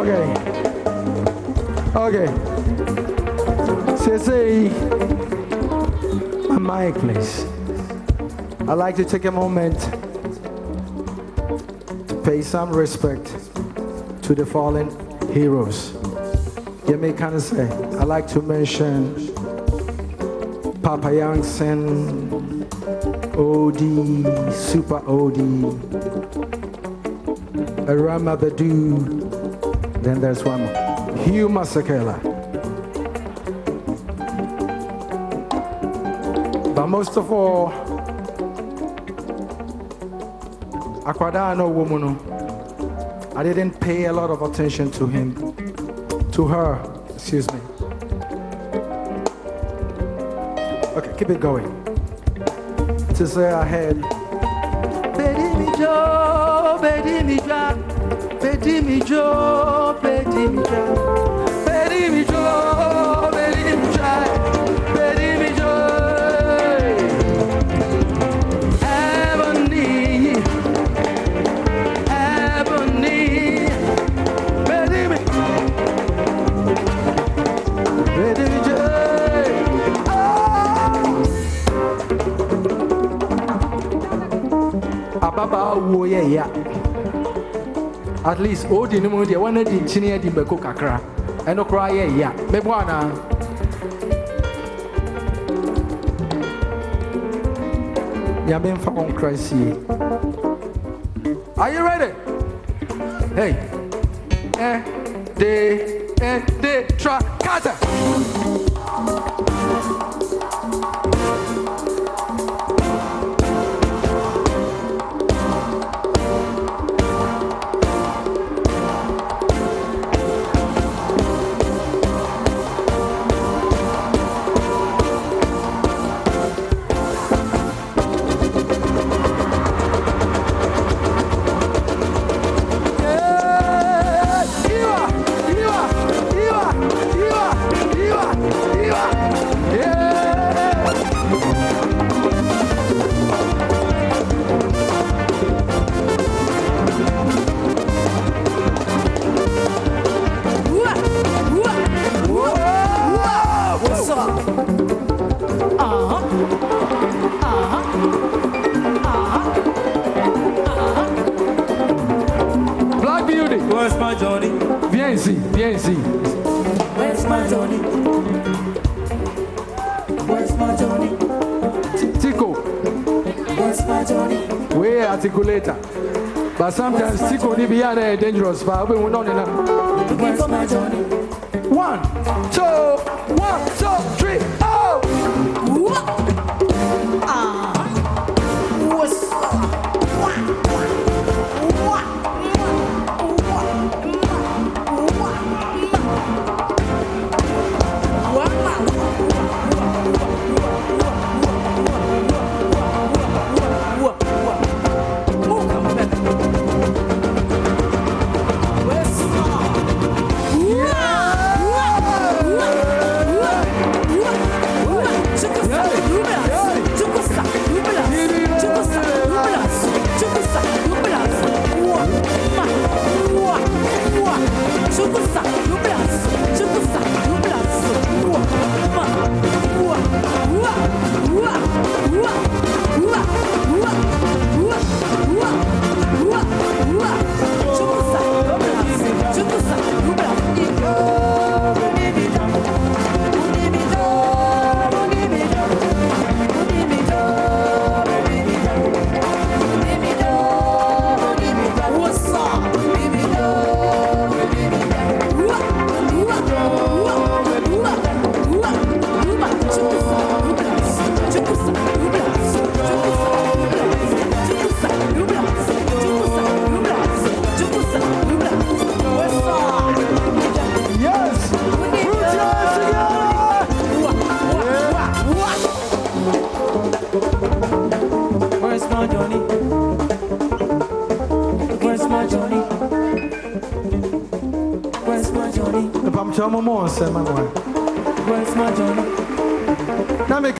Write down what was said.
Okay. Okay. Say, my mic, please. I'd like to take a moment to pay some respect to the fallen heroes. You may kind of say, I'd like to mention Papa Yankson, OD, Super OD, Rama Badu, then there's one more, Hugh Masekela. But most of all, Akwada no woman, I didn't pay a lot of attention to him, to her, excuse me. Okay, keep it going. To say ahead. Bedi mi jo, bedi mi ja, bedi ababaa wuo yɛ ya at least odi ne mu deɛ wɔn adi nkyini adi mbɛko kakra ɛno koraa yɛ ya mɛbɔ anaa wɔn kra sie are you ready? Hey. Eh de eh de tra kata Black Beauty, Where's my Johnny? viens ici, viens ici. Where's my Johnny? Where's my Johnny? Tico, Where's my Johnny? we articulator. But sometimes Tico ni be are dangerous. But we will not know. Where's my Johnny? One, two, one, my Johnny? Mpamkyɛ ɔmo mo nsɛm ama wɔn. Where's my meka